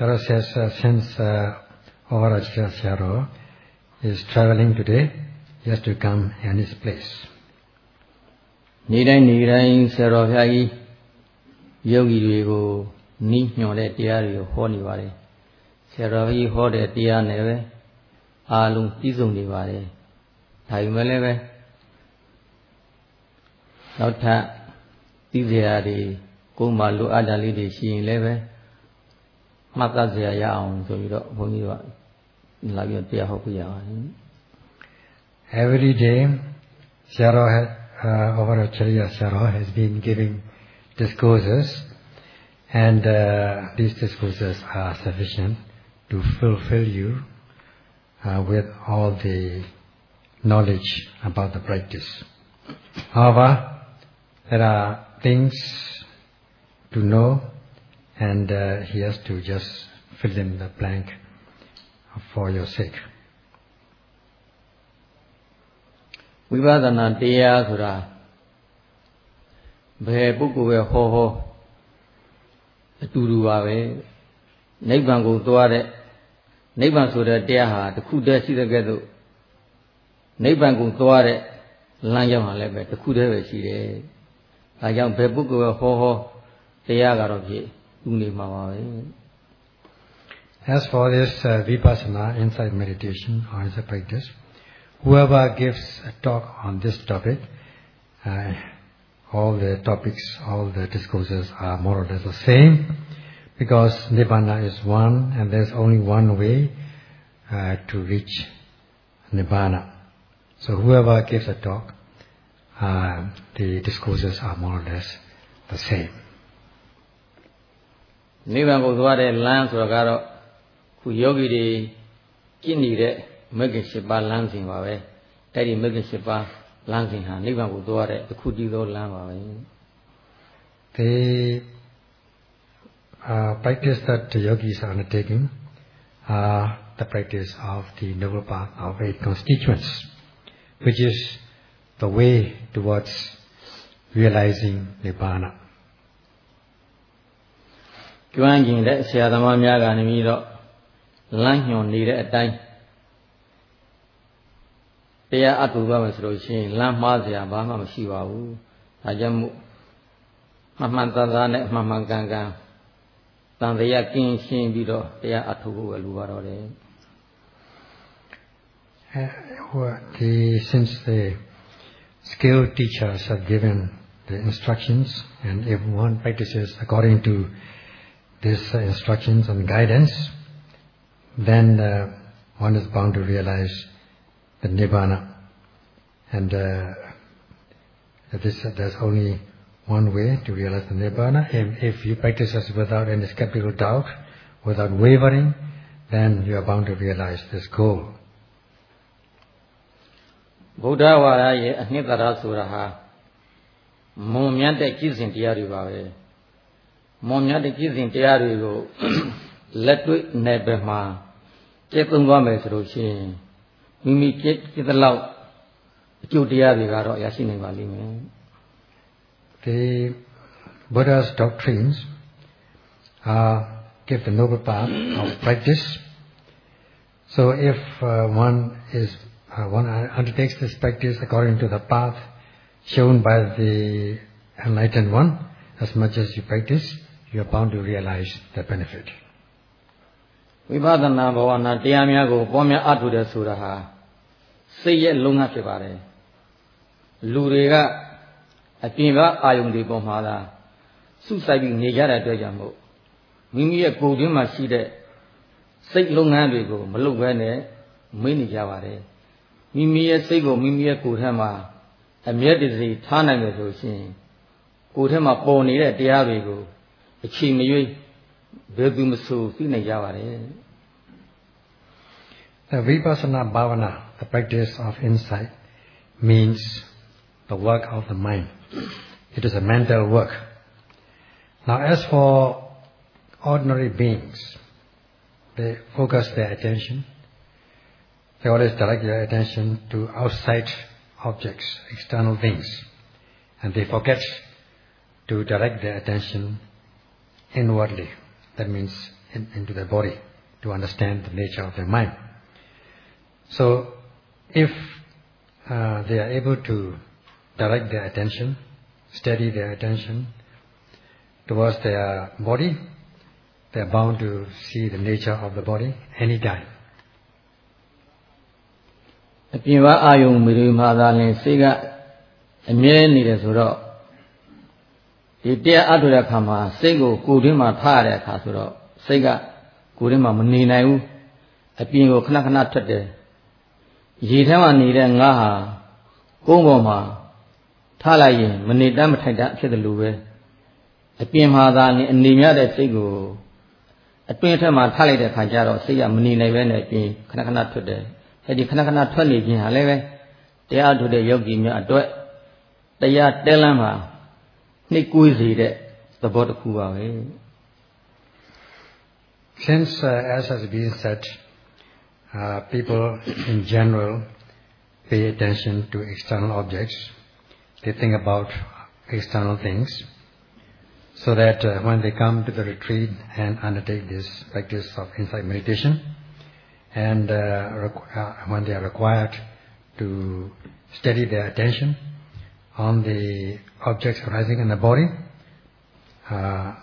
Sarah says uh, since uh, Ovarajya Sayadaw is traveling today, he has to come in his place. နေ့တိုင်းနေ့တိုင်းဆရာတော်ဘုရားကြီးယောဂီတွေကိုနီးညွှန်တဲ့တရားတွေကိုဟောနေပါတယ်ဆရာတော်ကြီးဟောတဲ့တရားနဲ့ပဲအာလုံးပြည့်စုံနေပါတယ်ဒါပေမဲ့လည်းပဲနောက်ထပ်သိစရာတွေကိုယ်မှလိုအပ်တာလေးတွေရှိရင်လည်းပဲ မှတ်သားစရာရအောင်ဆိုပြီးတော့ဘုန်းကြီးကလာပြီးတရားဟောပြရပါတယ် Every day, Sayadaw has, uh, Ovaracharya Sayadaw has been giving discourses and uh, these discourses are sufficient to fulfill you uh, with all the knowledge about the practice. However, there are things to know and uh, he has to just fill in the blank for your sake. ဝိပဿနာတရားဆိုတာဘယ်ပုဂ္ဂိုလ်ပဲဟောဟောအတူတူပါပဲနိဗ္ဗာန်ကိုသွားတဲ့နိဗ္ဗာန်ဆိုတဲ့တရားဟာတစ်ခုတည်းရှိတဲ့ကဲ့သို့နိဗ္ဗာန်ကိုသွားတဲ့လမ်းကြောင်းဟာလည်းပဲတစ်ခုတည်းပဲရှိတယ်။ဒါကြောင့်ဘယ်ပုဂ္ဂိုလ်ပဲဟောဟောတရားကတော့ဖြစ် သူနေမှာပါပဲ As for this uh, vipassana insight meditation or as a practice, whoever gives a talk on this topic, uh, all the topics, all the discourses are more or less the same, because nibbana is one, and there's only one way uh, to reach nibbana. So whoever gives a talk, uh, the discourses are more or less the same. နိဗ္ဗာန်ကိုသွားတဲ့လမ်းဆိုတာကတော့ခုယောဂီတွေကျင့်နေတဲ့မဂ္ဂင်၈ပါးလမ်းစဉ်ပါပဲအဲ့ဒီမဂ္ဂင်၈ပါးလမ်းစဉ်ဟာနိဗ္ဗာန်ကိုသွားတဲ့အခုတည်းသောလမ်းပါပဲ The uh, practice that the yogis are undertaking are the practice of the noble path of eight constituents, which is the way towards realizing nibbana. ကျွမ်းကျင်တဲ့ဆရာသမားများကနေပြီးတော့လမ်းညွှန်နေတဲ့အတိုင်းတရားအတူသွားမယ်ဆိုလို့ရှိရင်လမ်းမှားစရာဘာမှမရှိပါဘူး။ဒါကြောင့်မို့မှန်မှန်သားသားနဲ့မှန်မှန်ကန်ကန်တန်တရားကင်းရှင်းပြီးတော့တရားအထုဖို့ပဲလိုပါတော့တယ် Uh, who- the, since the skilled teachers have given the instructions and everyone practices according to these uh, instructions and guidance, then uh, one is bound to realize the nibbana. And uh, this, there's only one way to realize the nibbana. If, if you practice this without any skeptical doubt, without wavering, then you are bound to realize this goal. ဗုဒ္ဓဝါဒရဲ့အနှစ်သာရဆိုတာဟာမွန်မြတ်တဲ့ကြည်စဉ်တရားတွေပါပဲ မွန်မြတ်တဲ့ကြည်စဉ်တရားတွေကို လက်တွေ့နယ်ပယ်မှာကျက်သုံးသွားမယ်ဆိုလို့ရှိရင်မိမိကျက်ကျက်တဲ့လောက်အကျိုးတရားတွေကတော့ရရှိနိုင်ပါလိမ့်မယ် The Buddha's doctrines uh, give the noble path of practice. So if uh, one is uh, one undertakes this practice according to the path shown by the enlightened one, as much as you practice, you are bound to realize the benefit. ဝိပဿနာဘဝနာတရားများကိုပေါ်များအထုတယ်ဆိုတာဟာစိတ်ရဲ့လုံငါဖြစ်ပါတယ်လူတွေကအပြင်ကအာယုန်တွေပေါ်မှာသာစုဆိုင်ပြီးနေကြတဲ့အတွက်ကြောင့်မို့မိမိရဲ့ကိုယ်တွင်းမှာရှိတဲ့စိတ်လုပ်ငန်းတွေကိုမလုပ်ဘဲနဲ့မင်းနေကြပါတယ်မိမိရဲ့စိတ်ကိုမိမိရဲ့ကိုယ်ထဲမှာအမျက်တစေထားနိုင်မယ်ဆိုရှင်ကိုယ်ထဲမှာပေါ်နေတဲ့တရားတွေကို အချိန်မရွေးဘယ်သူမဆိုသိနိုင်ကြပါတယ် The vipassana bhavana, the practice of insight, means the work of the mind. It is a mental work. Now, as for ordinary beings, they focus their attention, they always direct their attention to outside objects, external things, and they forget to direct their attention inwardly. That means in, into the body to understand the nature of the mind. So, if uh, they are able to direct their attention, steady their attention towards their body, they are bound to see the nature of the body anytime. အပြင်ပါအာယုံမိရိမာသာလင်စိတ်ကအမြဲနေတယ်ဆိုတော့ ဒီတရားအထုတဲ့အခါမှာစိတ်ကိုကိုယ်တွင်းမှာထားရတဲ့အခါဆိုတော့စိတ်ကကိုယ်တွင်းမှာမနေနိုင်ဘူးအပြင်ကိုခဏခဏထွက်တယ်ရေထဲမှာနေတဲ့ငါဟာကုန်းပေါ်မှာထားလိုက်ရင်မနေတမ်းမထိုင်တမ်းဖြစ်တယ်လို့ပဲအပြင်မှာသာနေအနေမြတဲ့စိတ်ကိုအတွင်းထက်မှာထားလိုက်တဲ့အခါကျတော့စိတ်ကမနေနိုင်ပဲနဲ့ပြင်ခဏခဏထွက်တယ်အဲဒီခဏခဏထွက်နေခြင်းဟာလည်းပဲတရားထုတဲ့ယောဂီများအတွက်တရားတဲလမ်းမှာ နှိပ်ကွေးစေတဲ့သဘောတစ်ခုပါပဲ Since uh, as has been said uh, people in general pay attention to external objects they think about external things so that uh, when they come to the retreat and undertake this practice of insight meditation and uh, uh, when they are required to steady their attention on the objects arising in the body, uh,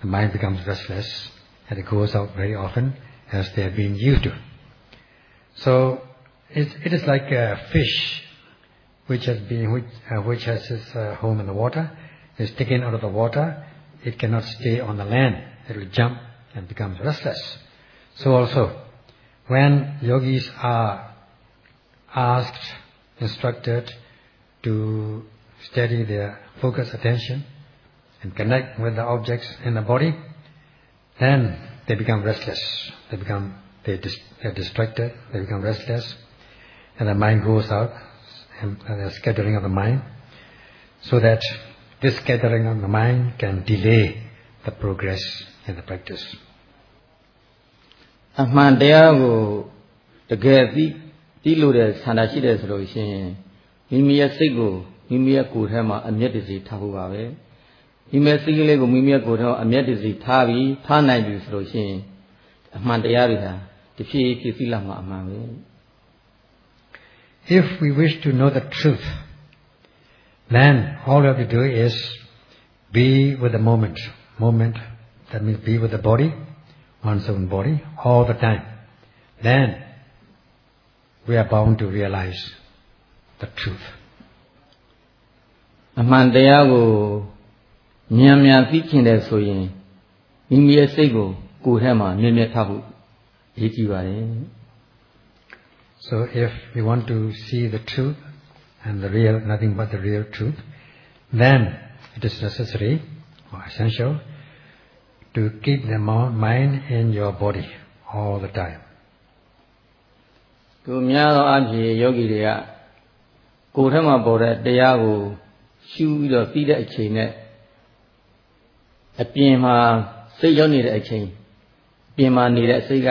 the mind becomes restless and it goes out very often as they have been used to. So it, it is like a fish which has been which, uh, which has its uh, home in the water is taken out of the water. It cannot stay on the land. It will jump and becomes restless. So also, when yogis are asked, instructed to steady their focus attention and connect with the objects in the body, then they become restless. They become they dis- they're distracted. They become restless, and the mind goes out, and, and the scattering of the mind, so that this scattering of the mind can delay the progress in the practice. အမှန်တရားကိုတကယ်သိသိလို့တဲ့ဆန္ဒရှိတယ်ဆိုလို့ရှိရင်မိမိရဲ့စိတ်ကို မိမိရဲ့ကိုယ်ထဲမှာအမျက်တစီထားဖို့ပါပဲမိမိရဲ့စိတ်ကလေးကိုမိမိရဲ့ကိုယ်ထဲမှာအမျက်တစီထားပြီးထားနိုင်ပြီဆိုလို့ရှိရင်အမှန်တရားတွေဟာတဖြည်းဖြည်းသိလာမှာအမှန်ပဲ If we wish to know the truth, then all we have to do is be with the moment. Moment, that means be with the body, one's own body, all the time. Then we are bound to realize the truth. အမှန်တရားကိုမြန်မြန်သိခင်တယ်ဆိုရင်မိမိရဲ့စိတ်ကိုကိုယ်ထဲမှာမြဲမြဲထားဖို့အရေးကြီးပါတယ် So if we want to see the truth and the real, nothing but the real truth, then it is necessary or essential to keep the mo- mind in your body all the time. သူများသောအဖြစ်ယောဂီတွေကကိုယ်ထဲမှာပေါ်တဲ့တရားကို ရှုပြီးတော့ပြီးတဲ့အချိန်နဲ့အပြင်မှာစိတ်ရောက်နေတဲ့အချိန်ပြင်မှာနေတဲ့အစိတ်က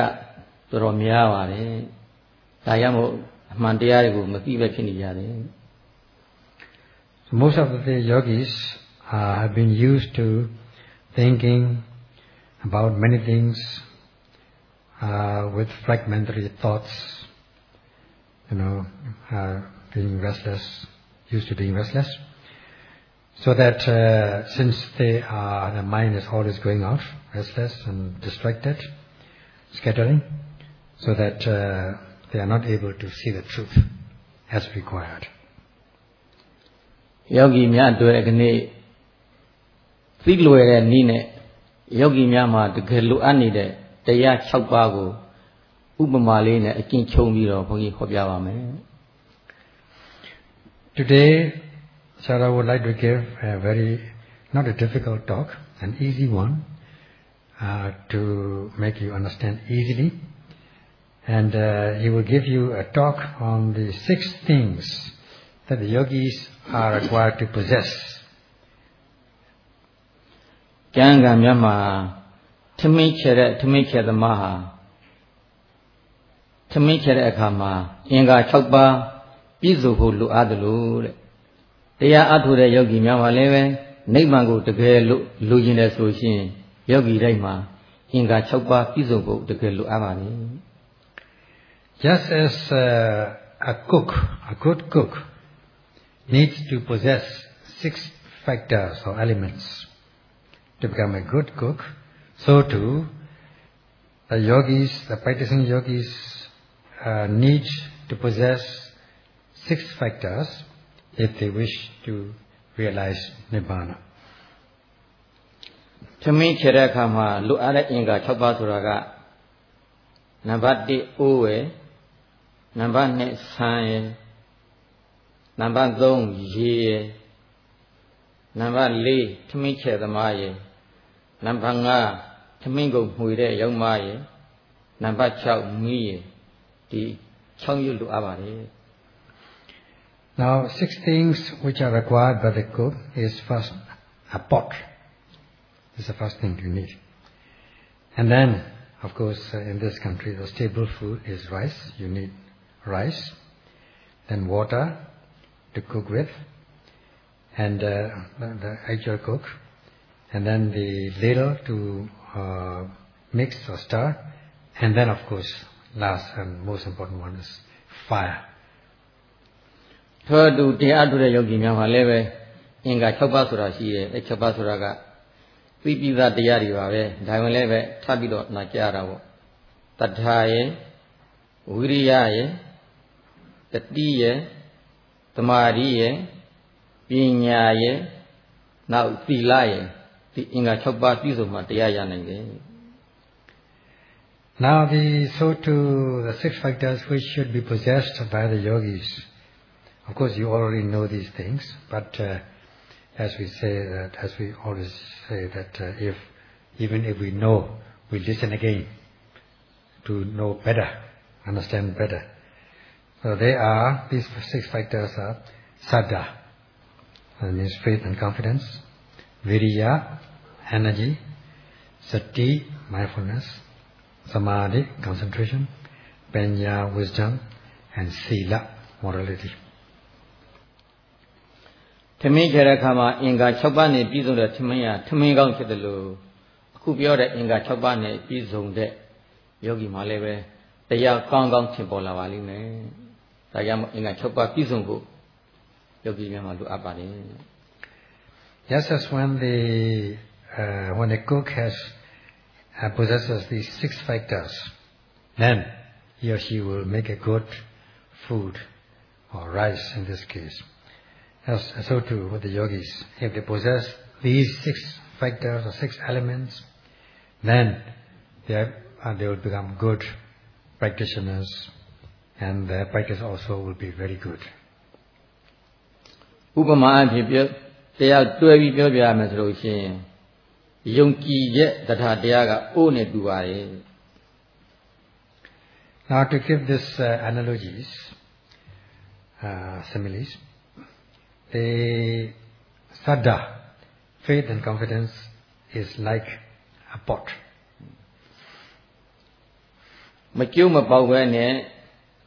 တော်တော်များပါတယ်။ဒါကြောင့်မို့အမှန်တရားတွေကိုမသိပဲဖြစ်နေကြတယ် So most of the yogis uh, have been used to thinking about many things uh, with fragmentary thoughts, you know, uh, being restless, used to being restless. So that uh, since they are, the mind is always going out, restless and distracted, scattering, so that uh, they are not able to see the truth as required. ယောဂီများအတွက်ဒီနေ့သိလွယ်တဲ့နည်းနဲ့ယောဂီများမှာတကယ်လိုအပ်နေတဲ့တရား6ပါးကိုဥပမာလေးနဲ့အကျဉ်းချုံပြီးတော့ဘုန်းကြီးဟောပြပါမယ် Today, Sarah would like to give a very, not a difficult talk, an easy one, uh, to make you understand easily. And uh, he will give you a talk on the six things that the yogis are required to possess. ကျမ်းဂန်များမှာထမင်းချဲတဲ့ထမင်းချဲသမားဟာထမင်းချဲတဲ့အခါမှာအင်္ဂါ6ပါးပြည့်စုံဖို့လိုအပ်တယ်လို့တဲ့ တရားအထုတဲ့ယောဂီများမှာလည်းပဲနိဗ္ဗာန်ကိုတကယ်လို့လိုချင်တယ်ဆိုရှင်ယောဂီတိုင်းမှာအ အင်္ဂါ6ပါးပြည့်စုံဖို့တကယ်လိုအပ်ပါနေ Just as uh, a cook, a good cook, needs to possess six factors or elements to become a good cook, so too the yogis, the practicing yogis uh, need to possess six factors if they wish to realize Nibbana. သမင်းချတဲ့အခါမှာလိုအပ်တဲ့အင်္ဂါ6ပါးဆိုတာကနံပါတ်1အိုးဝယ်နံပါတ်2ဆန်းရယ်နံပါတ်3ရေရယ်နံပါတ်4သမင်းချသမားရယ်နံပါတ်5သမင်းကုန်မှွေတဲ့ရုံမရယ်နံပါတ်6မီးရယ်ဒီ6ရုပ်လိုအပ်ပါတယ် Now six things which are required by the cook is first a pot is the first thing you need. And then, of course, uh, in this country, the staple food is rice. You need rice, then water to cook with, and uh, the actual cook, and then the ladle to uh, mix or stir, and then, of course, last and most important one is fire. ထို့အတူတရားထုတဲ့ယောဂီများမှာလည်းပဲအင်္ဂါ6ပါးဆိုတာရှိတယ်အဲ6ပါးဆိုတာကသိပြီးသားတရားတွေပါပဲဒါဝင်လည်းပဲထပ်ပြီးတော့နာကြရတာပေါ့တတ္ထာယဝိရိယယတတိယသမာဓိယပညာယနောက်သီလယဒီအင်္ဂါ6ပါးပြည့်စုံမှတရားရနိုင်တယ် Now the so to the six factors which should be possessed by the yogis. Of course you already know these things, but uh, as we say that, as we always say that uh, if, even if we know, we listen again to know better, understand better. So they are, these six factors are saddha, that means faith and confidence, viriya, energy, sati, mindfulness, samadhi, concentration, panya, wisdom, and sila, morality. မင်းကြတဲ့အခါမှာအင်္ဂါ6ပါးနဲ့ပြည့်စုံတဲ့ထမင်းရထမင်းကောင်းဖြစ်တယ်လို့အခုပြောတဲ့အင်္ဂါ6ပါးနဲ့ပြည့်စုံတဲ့ယောဂီမှလည်းပဲတရားကောင်းကောင်းထင်ပေါ်လာပါလိမ့်မယ်။ဒါကြောင့်အင်္ဂါ6ပါးပြည့်စုံဖို့ယောဂီများမှာလိုအပ်ပါတယ်။ Just as when the uh, when the cook has uh, possesses these six factors, then he or she will make a good food or rice in this case. As, so too with the yogis. If they possess these six factors or six elements, then they, are, uh, they will become good practitioners and their practice also will be very good. ဥပမာအဖြစ်ပြောတရားတွဲပြီးပြောပြရမယ်ဆိုလို့ရှိရင်ယုံကြည်ရဲ့တရားတရားကအိုးနဲ့တူပါတယ် Now to give this uh, analogies, uh, similes, Eh, the saddha, faith and confidence is like a pot. မကျုံမပေါက်ပဲနဲ့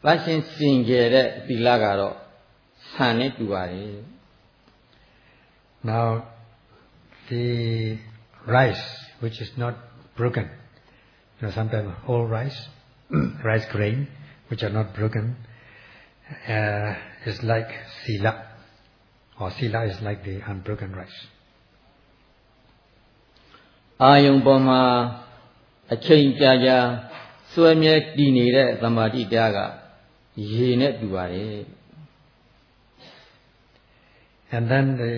သရှင်စင်ကြယ်တဲ့သီလကတော့ဆန်နဲ့တူပါတယ် Now the rice which is not broken you know sometimes whole rice rice grain which are not broken uh, is like sila or sila is like the unbroken rice အာယုံပေါ်မှာအချိန်ကြာကြာစွဲမြဲတည်နေတဲ့သမာဓိတရားကရေနဲ့တူပါတယ် and then the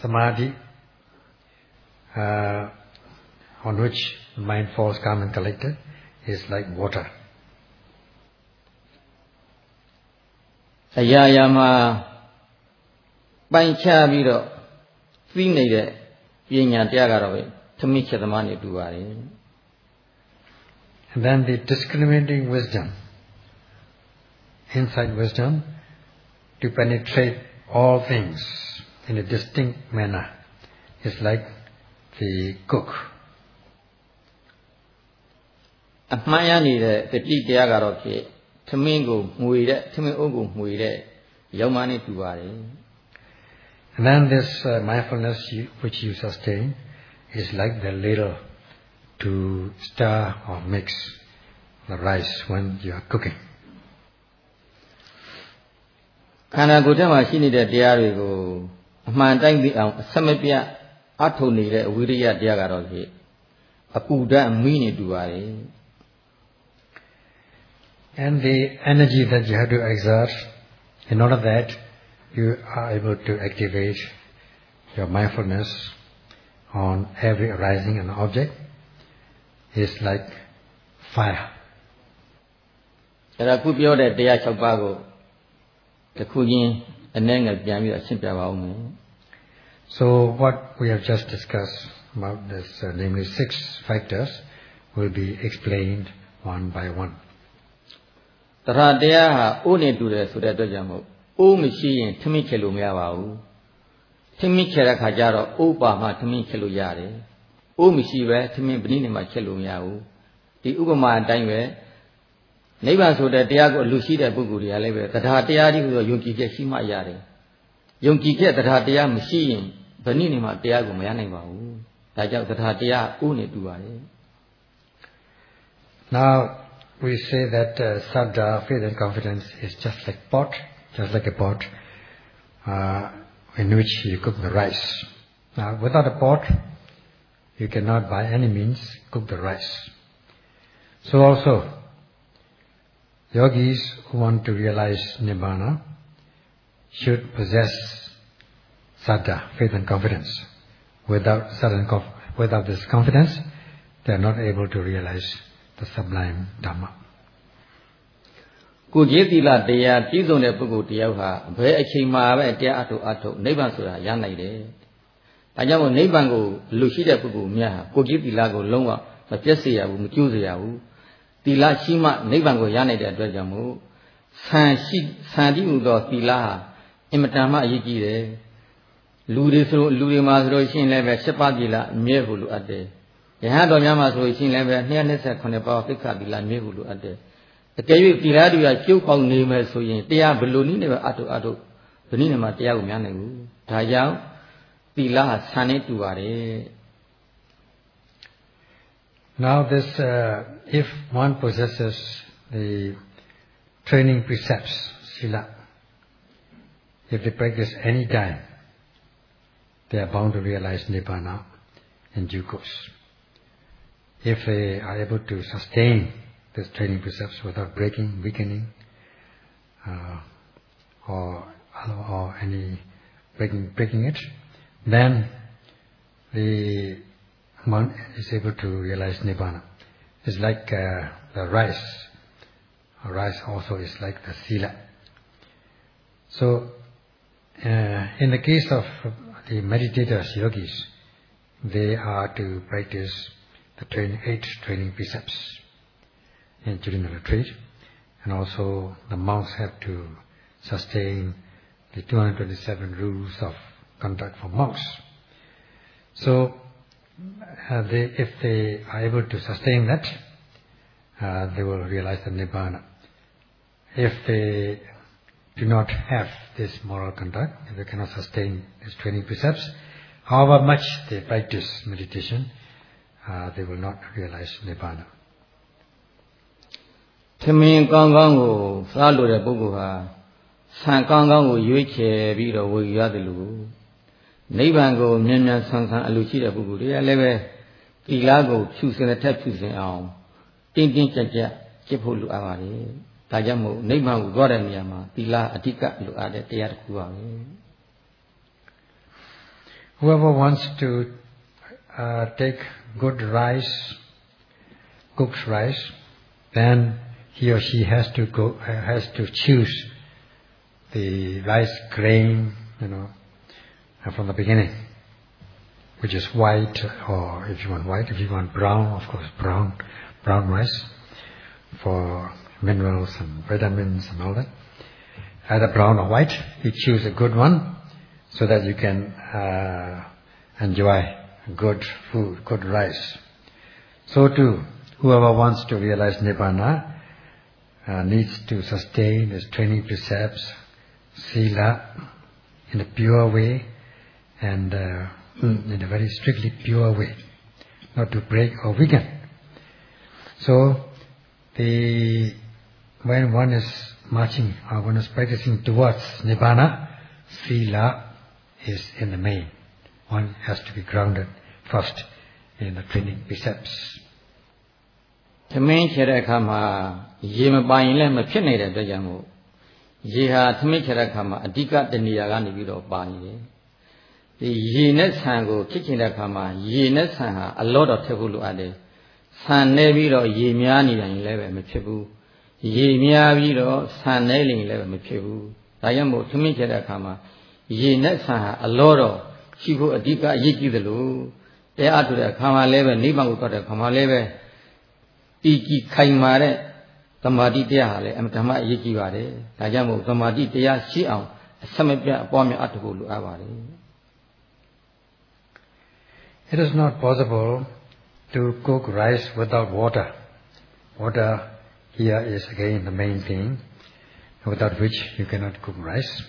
samadhi uh, on which mind falls calm and collected is like water အရာရာမှာ ပိုင်ချပြီးတော့သိနေတဲ့ပညာတရားကတော့ပဲသမီးချက်သမားနဲ့တူပါတယ် And then the discriminating wisdom, insight wisdom, to penetrate all things in a distinct manner, is like the cook. အမှန်ရနေတဲ့တတိတရားကတော့ဖြစ်သမင်းကိုငွေတဲ့သမင်းအုပ်ကိုငွေတဲ့ရောက်မှနဲ့တူပါတယ် And then this uh, mindfulness you, which you sustain is like the ladle to stir or mix the rice when you are cooking. ခန္ဓာကိုယ်ထဲမှာရှိနေတဲ့တရားတွေကိုအမှန်တိုင်းသိအောင်အဆက်မပြတ်အထုံနေတဲ့အဝိရိယတရားကတော့ဖြင့်အပူဓာတ်မီးနေတူပါတယ် And the energy that you have to exert in order that you are able to activate your mindfulness on every arising an object is like fire. အဲ့ဒါခုပြောတဲ့တရား၆ပါးကိုတစ်ခုချင်းအနည်းငယ်ပြန်ပြီးတော့ရှင်းပြပါဦးမယ် So what we have just discussed about this, uh, namely six factors, will be explained one by one. တရတရားဟာအိုးနဲ့တူတယ်ဆိုတဲ့အတွက်ကြောင့်မို့ အိုးမရှိရင်ထမင်းချက်လို့မရပါဘူးထမင်းချက်တဲ့ခါကျတော့အိုးပါမှထမင်းချက်လို့ရတယ်အိုးမရှိပဲထမင်းပဏိနေမှချက်လို့မရဘူးဒီဥပမာအတိုင်းပဲနိဗ္ဗာန်ဆိုတဲ့တရားကိုအလူရှိတဲ့ပုဂ္ဂိုလ်တွေကလည်းပဲတရားတရားကြီးကိုယုံကြည်ချက်ရှိမှရတယ်ယုံကြည်ချက်တရားတရားမရှိရင်ဗဏိနေမှတရားကိုမရနိုင်ပါဘူးဒါကြောင့်တရားတရားအိုးနဲ့တူပါတယ် Now we say that uh, saddha, faith and confidence is just like pot, just like a pot uh, in which you cook the rice. Now without a pot, you cannot by any means cook the rice. So also, yogis who want to realize nibbana should possess saddha, faith and confidence. Without conf- without this confidence, they are not able to realize the sublime Dhamma. ကိုကြီးသီလတရားပြည့်စုံတဲ့ပုဂ္ဂိုလ်တယောက်ဟာဘယ်အချိန်မှပဲတရားအထုအထုနိဗ္ဗာန်ဆိုတာရနိုင်တယ်။ဒါကြောင့်မို့နိဗ္ဗာန်ကိုလူရှိတဲ့ပုဂ္ဂိုလ်များဟာကိုကြီးသီလကိုလုံးဝမပြတ်စေရဘူးမကျိုးစေရဘူး။သီလရှိမှနိဗ္ဗာန်ကိုရနိုင်တဲ့အတွက်ကြောင့်မို့ဆံရှိဆံတိမှုသောသီလဟာအင်မတန်မှအရေးကြီးတယ်။လူတွေဆိုလို့လူတွေမှာဆိုလို့ရှိရင်လည်းပဲ၈ပါးသီလအမြဲဖို့လိုအပ်တယ်။ယဟန်တော်များမှာဆိုလို့ရှိရင်လည်းပဲ228ပါးသိက္ခာသီလအမြဲဖို့လိုအပ်တယ်။ အကယ်၍တိရတွေကကျုပ်ပေါင်းနေမယ်ဆိုရင်တရားဘယ်လိုနည်းနဲ့ပဲအထုအထုဘယ်နည်းနဲ့မှတရားကိုများနိုင်ဘူးဒါကြောင့်သီလဟာဆံနဲ့တူပါတယ် Now this, uh, if one possesses the training precepts, sila, if they practice any time, they are bound to realize nibbana in due course. If they are able to sustain these training precepts without breaking, weakening, uh, or, or any breaking, breaking it, then the one is able to realize nibbana. It's like uh, the rice. Rice also is like the sila. So, uh, in the case of the meditators, yogis, they are to practice the train, eight training precepts in, during the retreat, and also the monks have to sustain the 227 rules of conduct for monks. So, uh, they, if they are able to sustain that, uh, they will realize the nibbana. If they do not have this moral conduct, if they cannot sustain these training precepts, however much they practice meditation, uh, they will not realize nibbana. သမင်ကောင်းကောင်းကိုစားလို့တဲ့ပုဂ္ဂိုလ်ဟာဆံကောင်းကောင်းကိုရွေးချယ်ပြီးတော့ဝေရတယ်လို့နိဗ္ဗာန်ကိုမြန်မြန်ဆန်းဆန်းအလိုရှိတဲ့ပုဂ္ဂိုလ်တွေကလည်းပဲသီလကိုဖြူစင်တဲ့ထက်ဖြူစင်အောင်တင်းတင်းကြပ်ကြပ်ကျင့်ဖို့လိုအပ်ပါတယ်။ဒါကြောင့်မို့နိဗ္ဗာန်ကိုသွားတဲ့နေရာမှာသီလအဓိကလိုအပ်တဲ့တရားတစ်ခုပါပဲ Whoever wants to uh, take good rice, cooked rice, then he or she has to go has to choose the rice grain, you know, uh, from the beginning, which is white, or if you want white, if you want brown, of course brown, brown rice, for minerals and vitamins and all that. Either brown or white, you choose a good one, so that you can uh, enjoy good food, good rice. So too, whoever wants to realize nibbana uh, needs to sustain his training precepts, sila, in a pure way and uh, in a very strictly pure way. not to break or weaken. So, the when one is marching or one is practicing towards Nibbana, Sila is in the main. One has to be grounded first in the training precepts. သမင်းချတဲ့အခါမှာရေမပိုင်လည်းမဖြစ်နေတဲ့အတွက်ကြောင့်မို့ရေဟာသမင်းချတဲ့အခါမှာအဓိကတဏှာကနေပြီးတော့ပါနေတယ်။ဒီရေနဲ့ဆံကိုဖြစ်ချင်တဲ့အခါမှာရေနဲ့ဆံဟာအလောတော်ထည့်ဖို့လိုအပ်တယ်။ဆံနေပြီးတော့ရေများနေတယ်လည်းပဲမဖြစ်ဘူး။ရေများပြီးတော့ဆံနေရင်လည်းပဲမဖြစ်ဘူး။ဒါကြောင့်မို့သမင်းချတဲ့အခါမှာရေနဲ့ဆံဟာအလောတော်ရှိဖို့အဓိကအရေးကြီးတယ်လို့တရားထုတဲ့အခါမှာလည်းပဲနိဗ္ဗာန်ကိုသွားတဲ့အခါမှာလည်းပဲ တည်ကြည်ခိုင်မာတဲ့သမာဓိတရားဟာလည်းအမှန်တမ်းအရေးကြီးပါတယ်။ဒါကြောင့်မို့သမာဓိတရားရှိအောင်အစမပြတ်အပွားများအပ်ဖို့လိုအပ်ပါတယ်။ It is not possible to cook rice without water. Water here is again the main thing, without which you cannot cook rice.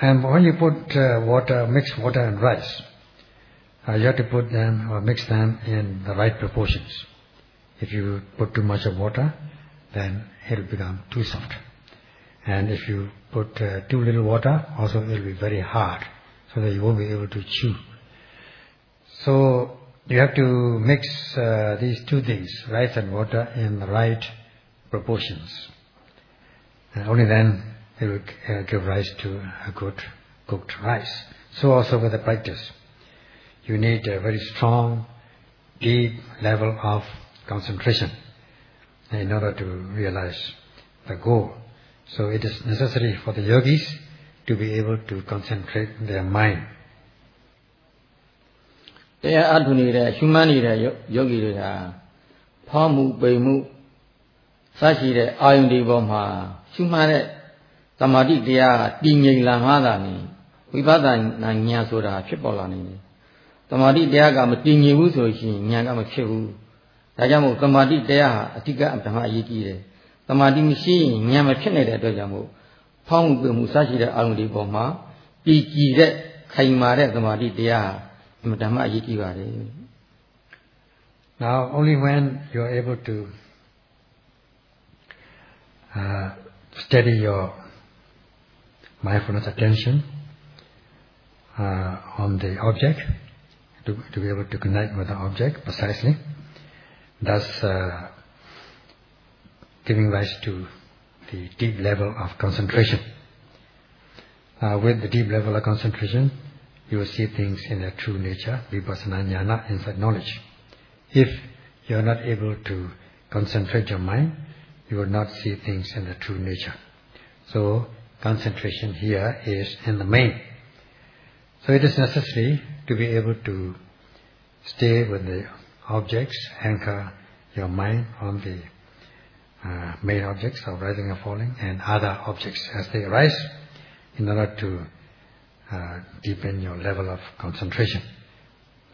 And when you put uh, water, mix water and rice, uh, you have to put them or mix them in the right proportions. If you put too much of water, then it will become too soft. And if you put uh, too little water, also it will be very hard, so that you won't be able to chew. So you have to mix uh, these two things, rice and water, in the right proportions. And only then it will uh, give rise to a good cooked rice. So also with the practice. You need a very strong, deep level of concentration in order to realize the goal. So it is necessary for the yogis to be able to concentrate their mind. တရားအထုနေတဲ့ရှုမှန်းနေတဲ့ယောဂီတွေဟာဖောင်းမှုပိန်မှုစရှိတဲ့အာယုန်ဒီပေါ်မှာရှုမှန်းတဲ့သမာဓိတရားတည်ငြိမ်လာမှသာနေဝိပဿနာဉာဏ်ဆိုတာဖြစ်ပေါ်လာနေတယ်။သမာဓိတရားကမတည်ငြိမ်ဘူးဆိုရင်ဉာဏ်ကမဖြစ်ဘူး ဒါကြောင့်မို့သမာဓိတရားဟာအဓိကအဓမ္မအရေးကြီးတယ်သမာဓိမရှိရင်ဉာဏ်မဖြစ်နိုင်တဲ့အတွက်ကြောင့်မို့ဖောင်းမှုပြမှုစရှိတဲ့အာရုံတွေပေါ်မှာတည်ကြည်တဲ့ခိုင်မာတဲ့သမာဓိတရားဟာအဓမ္မအရေးကြီးပါတယ် Now only when you are able to uh, steady your mindfulness attention uh, on the object to, to be able to connect with the object precisely thus uh, giving rise to the deep level of concentration. Uh, with the deep level of concentration, you will see things in their true nature, vipassana jnana, insight knowledge. If you are not able to concentrate your mind, you will not see things in their true nature. So, concentration here is in the main. So it is necessary to be able to stay with the objects, anchor your mind on the uh, main objects of rising and falling and other objects as they arise in order to uh, deepen your level of concentration.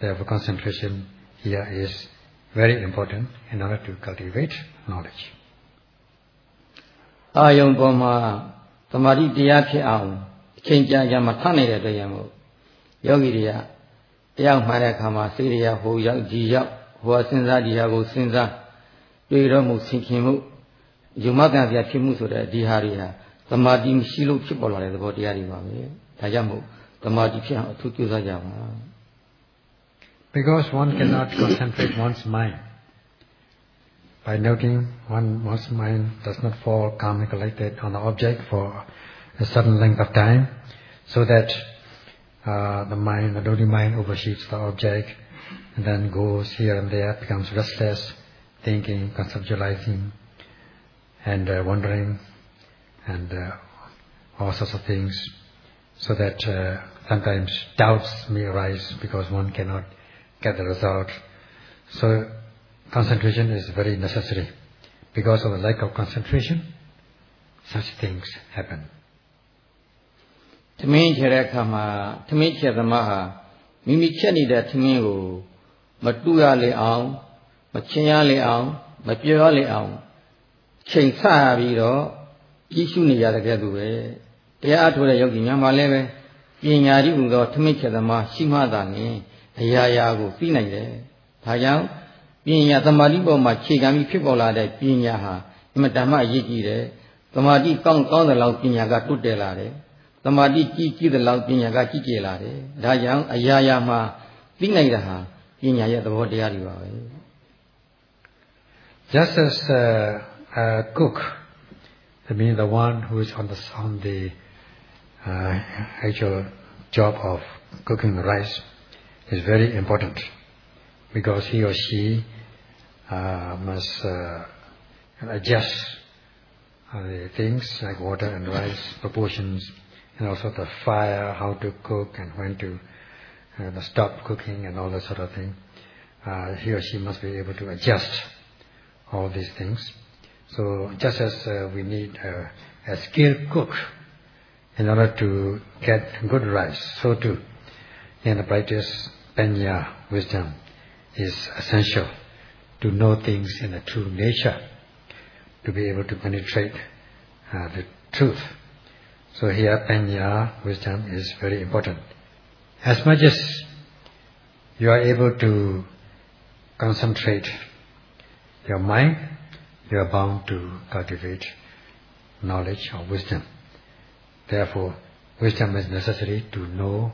Therefore, concentration here is very important in order to cultivate knowledge. အာယုံပေါ်မှာသမာဓိတရားဖြစ်အောင်အချိန်ကြာကြာမှထနေတဲ့အတွက်ရမို့ယောဂီတွေကတရားမှန်တဲ့အခါမှာစိတ်ရဟိုရောက်ကြည်ရောက် ဟိုစဉ်းစားဒီဟာကိုစဉ်းစားတွေ့တော့မှုဆင်ခင်မှုယုံမကံပြဖြစ်မှုဆိုတဲ့ဒီဟာတွေဟာသမာဓိမရှိလို့ဖြစ်ပေါ်လာတဲ့သဘောတရားတွေပါပဲဒါကြောင့်မို့သမာဓိဖြစ်အောင်အထူးကြိုးစားကြပါ Because one cannot concentrate one's mind by noting one one's mind does not fall calmly collected on the object for a certain length of time, so that uh, the mind, the dirty mind, overshoots the object and then goes here and there, becomes restless, thinking, conceptualizing, and uh, wondering, and uh, all sorts of things, so that uh, sometimes doubts may arise because one cannot get the result. So concentration is very necessary. Because of the lack of concentration, such things happen. သမင်းချတဲ့အခါမှာသမင်းချက်သမားဟာ မိမိချက်နေတဲ့သမင်းကိုမတူရလေအောင်မချင်းရလေအောင်မပြောရလေအောင်ချိန်ဆရပြီးတော့ကြီးရှုနေရတဲ့ကဲ့သို့ပဲတရားအထုတ်တဲ့ယောဂီများမှလည်းပဲပညာရှိဟူသောထမင်းချက်သမားရှိမှသာလျှင်အရာရာကိုသိနိုင်တယ်ဒါကြောင့်ပညာသမာဓိပေါ်မှာခြေခံပြီးဖြစ်ပေါ်လာတဲ့ပညာဟာအမတန်မှအရေးကြီးတယ်သမာဓိကောင်းကောင်းတဲ့လောက်ပညာကတွတ်တယ်လာတယ် သမာဓိကြီးကြီးတဲ့လောက်ပညာကကြီးကျယ်လာတယ်ဒါကြောင့်အရာရာမှာသိနိုင်တာဟာပညာရဲ့သဘောတရားတွေပါပဲ Just as uh, a cook, I mean the one who is on the on the uh, actual job of cooking rice is very important because he or she uh, must uh, adjust the things like water and rice proportions and also the fire, how to cook and when to uh, stop cooking and all that sort of thing. Uh, he or she must be able to adjust all these things. So just as uh, we need a skilled cook in order to get good rice, so too in the practice, panya, wisdom, is essential to know things in the true nature, to be able to penetrate uh, the truth. So here, panya, wisdom, is very important. As much as you are able to concentrate your mind, you are bound to cultivate knowledge or wisdom. Therefore, wisdom is necessary to know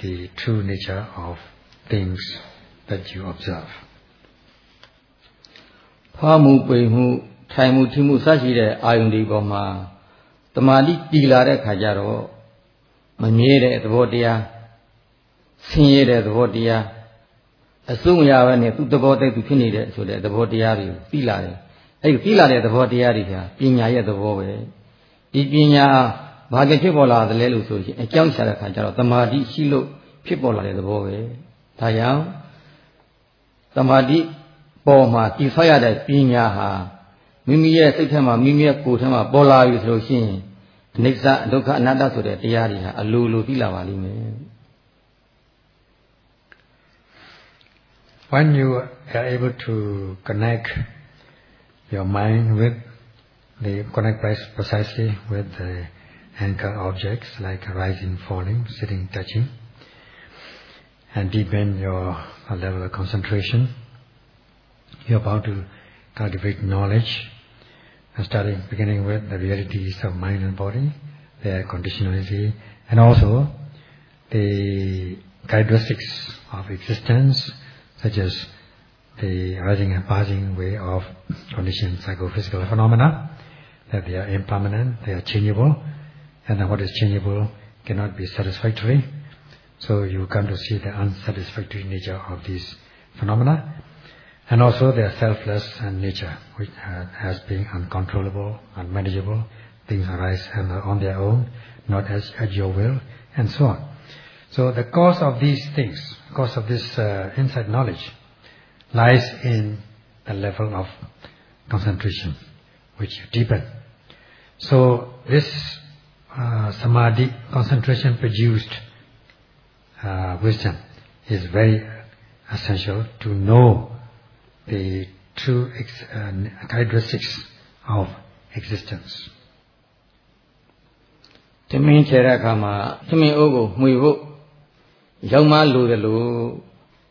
the true nature of things that you observe. ဖွားမှုပိမှုထိုင်မှုထိမှုစရှိတဲ့အာယုန်ဒီပေါ်မှာ တမာတိတည်လာတဲ့ခါကျတော့မမြဲတဲ့သဘောတရားဆင်းရဲတဲ့သဘောတရားအစုံရပဲနဲ့သူ့သဘောတည်းသူဖြစ်နေတဲ့ဆိုတဲ့သဘောတရားတွေပြီးလာတယ်အဲ့ဒီပြီးလာတဲ့သဘောတရားတွေကပညာရဲ့သဘောပဲဒီပညာဘာကြောင့်ဖြစ်ပေါ်လာသလဲလို့ဆိုရင်အကြောင်းရှာတဲ့ခါကျတော့တမာတိရှိလို့ဖြစ်ပေါ်လာတဲ့သဘောပဲဒါကြောင့်တမာတိပေါ်မှာတည်ဆောက်ရတဲ့ပညာဟာ မိမိရဲ့စိတ်ထဲမှာမိမိရဲ့ကိုယ်ထဲမှာပေါ်လာပြီဆိုလို့ရှိရင်အနိစ္စဒုက္ခအနတ္တဆိုတဲ့တရားတွေဟာအလိုလိုသိလာပါလိမ့်မယ် When you are able to connect your mind with the connect precisely with the anchor objects like rising, falling, sitting, touching, and deepen your level of concentration, you're about to cultivate knowledge starting beginning with the realities of mind and body, their conditionality, and also the characteristics of existence, such as the arising and passing way of conditioned psychophysical phenomena, that they are impermanent, they are changeable, and that what is changeable cannot be satisfactory. So you come to see the unsatisfactory nature of these phenomena, and also their selfless nature, which has been uncontrollable, unmanageable. Things arise on their own, not as at your will, and so on. So the cause of these things, cause of this uh, insight knowledge, lies in the level of concentration, which you deepen. So this uh, samadhi concentration produced uh, wisdom is very essential to know the true uh, characteristics of existence တမင်းချေတဲ့အခါမှာတမင်းအိုးကိုမှွေဖို့ရောက်မှလိုတယ်လို့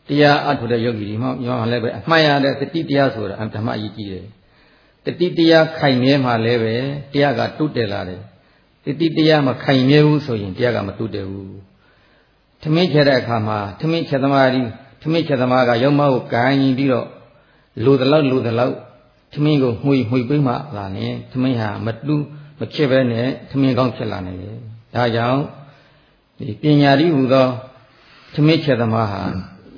တရားအထုတဲ့ယောဂီတွေမှပြောမှလည်းပဲအမှန်ရတဲ့တတိတရားဆိုတာအဓမ္မအရေးကြီးတယ်တတိတရားခိုင်မြဲမှလည်းပဲတရားကတုတ်တယ်လာတယ်တတိတရားမခိုင်မြဲဘူးဆိုရင်တရားကမတုတ်တယ်ဘူးထမင်းချေတဲ့အခါမှာထမင်းချေသမားကြီးထမင်းချေသမားကရောက်မှကိုဂိုင်းပြီးတော့ လိုသလောက်လိုသလောက်သမင်းကိုမှွေမှွေပေးမှလာနဲ့သမင်းဟာမတူးမဖြစ်ပဲနဲ့သမင်းကောင်းဖြစ်လာနိုင်တယ်ဒါကြောင့်ဒီပညာရည်ဟူသောသမင်းချက်သမားဟာ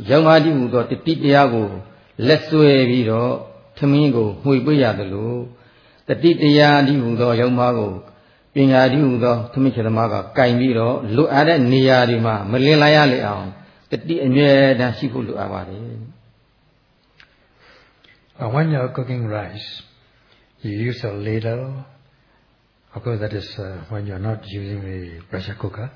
ယောဂါတိဟူသောတတိတရားကိုလက်ဆွဲပြီးတော့သမင်းကိုမှွေပေးရတယ်လို့တတိတရားဒီဟူသောယောဂါကိုပညာရည်ဟူသောသမင်းချက်သမားကကင်ပြီးတော့လွတ်အားတဲ့နေရာတွေမှာမလင်လာရလေအောင်တတိအမြဲတမ်းရှိဖို့လိုအပ်ပါတယ် Uh, when you're cooking rice, you use a ladle. Of course, that is uh, when you're not using a pressure cooker.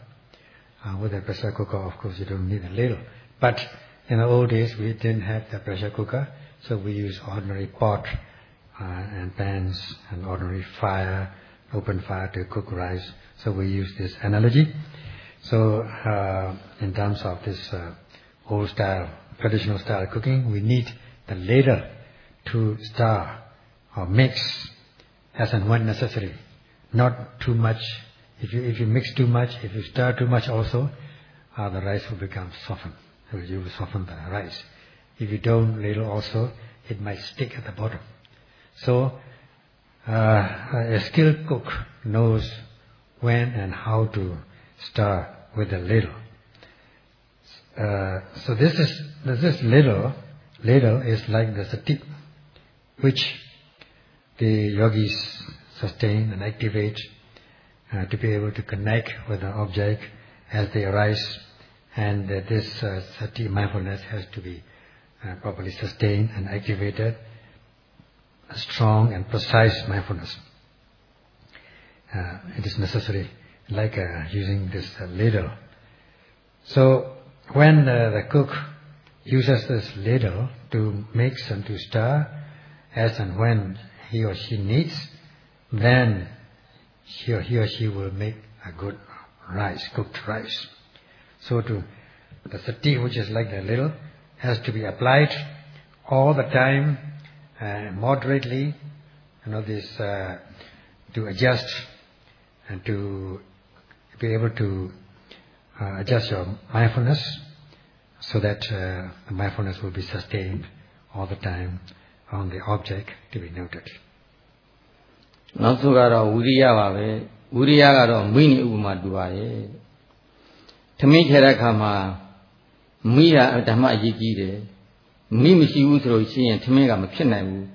Uh, with a pressure cooker, of course, you don't need a ladle. But in the old days, we didn't have the pressure cooker, so we use ordinary pot uh, and pans and ordinary fire, open fire to cook rice. So we use this analogy. So uh, in terms of this uh, old style, traditional style cooking, we need the ladle to stir or mix as and when necessary. Not too much. If you, if you mix too much, if you stir too much also, uh, the rice will become softened. You will soften the rice. If you don't ladle also, it might stick at the bottom. So, uh, a skilled cook knows when and how to stir with the ladle. Uh, so this is this ladle ladle is like the sati, which the yogis sustain and activate uh, to be able to connect with the object as they arise, and uh, this uh, sati mindfulness has to be uh, properly sustained and activated. A strong and precise mindfulness. Uh, it is necessary, like uh, using this ladle. So when the cook uses this ladle to mix and to stir as and when he or she needs, then he or, he or she will make a good rice, cooked rice. So to the sati, which is like the little, has to be applied all the time, uh, moderately, you know, this, uh, to adjust and to be able to uh, adjust your mindfulness so that uh, the mindfulness will be sustained all the time on the object to be noted. နောက်ဆုံးကတော့ဝိရိယပါပဲဝိရိယကတော့မိနေဥပမာတူပါရဲ့ထမင်းခဲတဲ့အခါမှာမိတာဓမ္မအရေးကြီးတယ်မိမရှိဘူးဆိုလို့ရှိရင်ထမင်းကမဖြစ်နိုင်ဘူး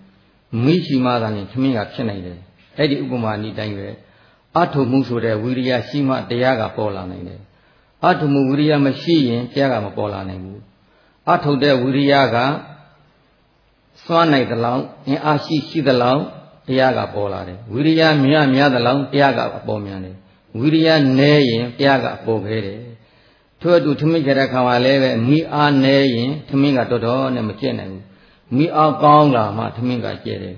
မိရှိမှသာရင်ထမင်းကဖြစ်နိုင်တယ်အဲ့ဒီဥပမာနည်းတိုင်းပဲအထုံမှုဆိုတဲ့ဝိရိယရှိမှတရားကပေါ်လာနိုင်တယ်အထုံမှုဝိရိယမရှိရင်တရားကမပေါ်လာနိုင်ဘူးအထုံတဲ့ဝိရိယက စွမ်းနိုင်သလောက်အင်အားရှိရှိသလောက်တရားကပေါ်လာတယ်ဝိရိယမြတ်မြတ်သလောက်တရားကအပေါ်မြန်တယ်ဝိရိယနည်းရင်တရားကအပေါ်ခဲတယ်ထို့အတူထမင်းကြတဲ့ခါမှာလည်းပဲမိအားနည်းရင်ထမင်းကတော်တော်နဲ့မကျင့်နိုင်ဘူးမိအားကောင်းလာမှထမင်းကကျဲတယ်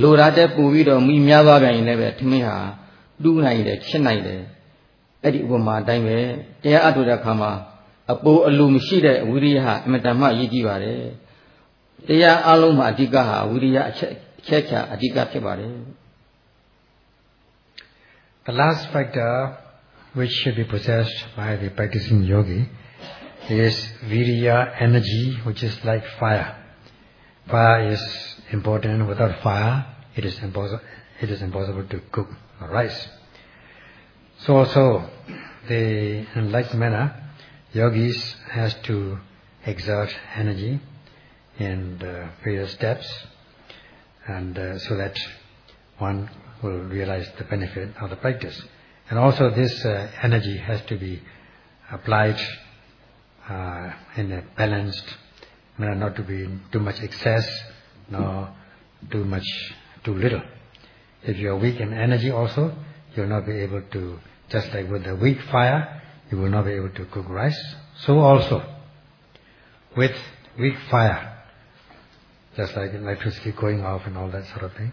လိုရတဲ့ပူပြီးတော့မိများသွားပြန်ရင်လည်းပဲထမင်းဟာတူးနိုင်တယ်ချစ်နိုင်တယ်အဲ့ဒီဥပမာအတိုင်းပဲတရားအထုတဲ့ခါမှာအပူအလူမရှိတဲ့ဝိရိယဟာအမတန်မှရည်ကြီးပါတယ် တရားအလုံးမှာအဓိကဟာဝိရိယအချက်အချက်ချာအဓိကဖြစ်ပါတယ် The last factor which should be possessed by the practicing yogi is virya energy which is like fire. Fire is important. Without fire it is impossible it is impossible to cook rice. So also, the, in like manner, yogis has to exert energy in the various steps, and uh, so that one will realize the benefit of the practice. And also, this uh, energy has to be applied uh, in a balanced manner, not to be too much excess, nor too much too little. If you are weak in energy also, you will not be able to, just like with the weak fire, you will not be able to cook rice. So also, with weak fire, just like electricity going off and all that sort of thing,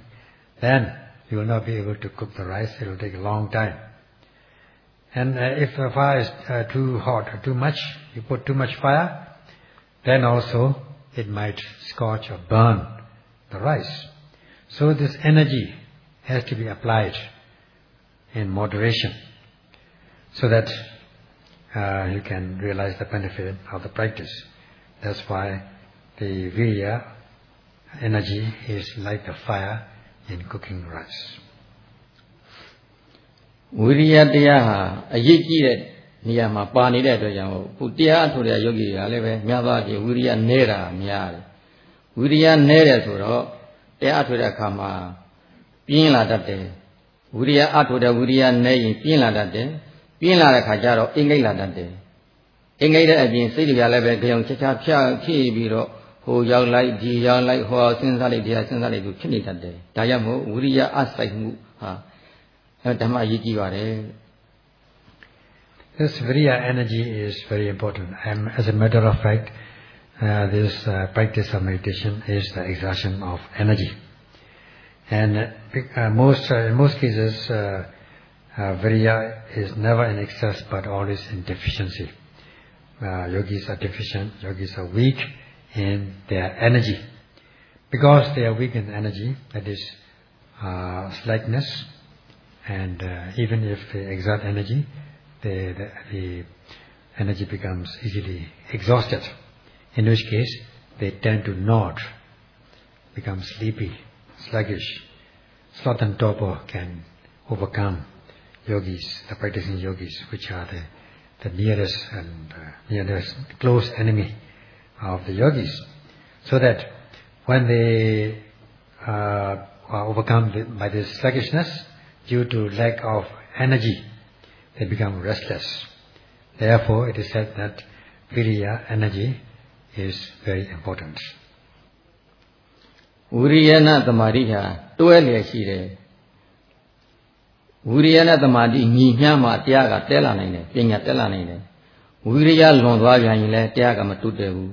then you will not be able to cook the rice. It will take a long time. And uh, if the fire is uh, too hot or too much, you put too much fire, then also it might scorch or burn the rice. So this energy has to be applied in moderation so that uh, you can realize the benefit of the practice. That's why the virya energy is like the fire in cooking rice. ဝိရိယတရားဟာအရေးကြီးတဲ့နေရာမှာပါနေတဲ့အတွက်ကြောင့်ခုတရားအထုတဲ့ယောဂီကလည်းပဲများသောအားဖြင့်ဝိရိယနည်းတာများတယ်ဝိရိယနည်းတယ်ဆိုတော့တရားအထုတဲ့အခါမှာပြင်းလာတတ်တယ်ဝိရိယအထုတဲ့ဝိရိယနဲ့ရင်ပြင်းလာတတ်တယ်ပြင်းလာတဲ့ခါကျတော့အင်္ဂိတ်လာတတ်တယ်အင်္ဂိတ်တဲ့အပြင်စိတ်တွေကလည်းပဲကြောင်ချာချာဖြတ်ဖြည့်ပြီးတော့ ဟိုရောက်လိုက်ဒီရောက်လိုက်ဟောစဉ်းစားလိုက်တရားစဉ်းစားလိုက်လို့ဖြစ်နေတတ်တယ်ဒါကြောင့်မို့ဝိရိယအစိုက်မှုဟာဓမ္မအရေးကြီးပါတယ် This Virya energy is very important. And as a matter of fact, uh, this uh, practice of meditation is the exertion of energy. And uh, most, uh, in most cases, uh, uh, virya is never in excess but always in deficiency. uh, yogis are deficient, yogis are weak in their energy. Because they are weak in energy, that is uh, slackness, and uh, even if they exert energy, the, the, the energy becomes easily exhausted, in which case they tend to nod, become sleepy, sluggish. Sloth and torpor can overcome yogis, the practicing yogis, which are the, the nearest and uh, nearest close enemy of the yogis. So that when they uh, are overcome by this sluggishness due to lack of energy, they become restless. Therefore, it is said that viriya, energy, is very important. ဝိရိယနာတမာတိဟာတွဲလျက်ရှိတယ်ဝိရိယနဲ့တမာတိညီမျှမှတရားကတက်လာနိုင်တယ်ပညာတက်လာနိုင်တယ်ဝိရိယလွန်သွားပြန်ရင်လည်းတရားကမတုတ်တယ်ဘူး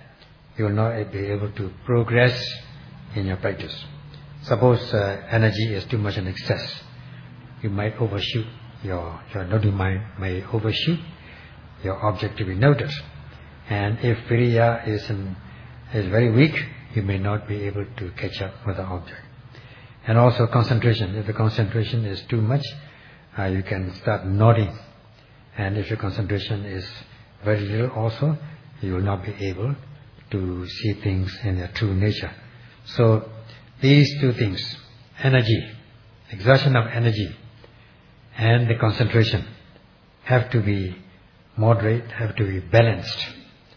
you will not be able to progress in your practice. Suppose uh, energy is too much in excess, you might overshoot your your noting mind may overshoot your object to be noted. And if viriya is in, is very weak, you may not be able to catch up with the object. And also concentration. If the concentration is too much, uh, you can start nodding and if your concentration is very little also, you will not be able to see things in their true nature. So these two things, energy, exertion of energy, and the concentration have to be moderate, have to be balanced